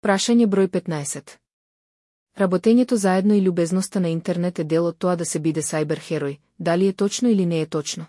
Прашање број 15. Работењето заедно и љубезноста на интернет е дел од тоа да се биде сајбер херој, дали е точно или не е точно.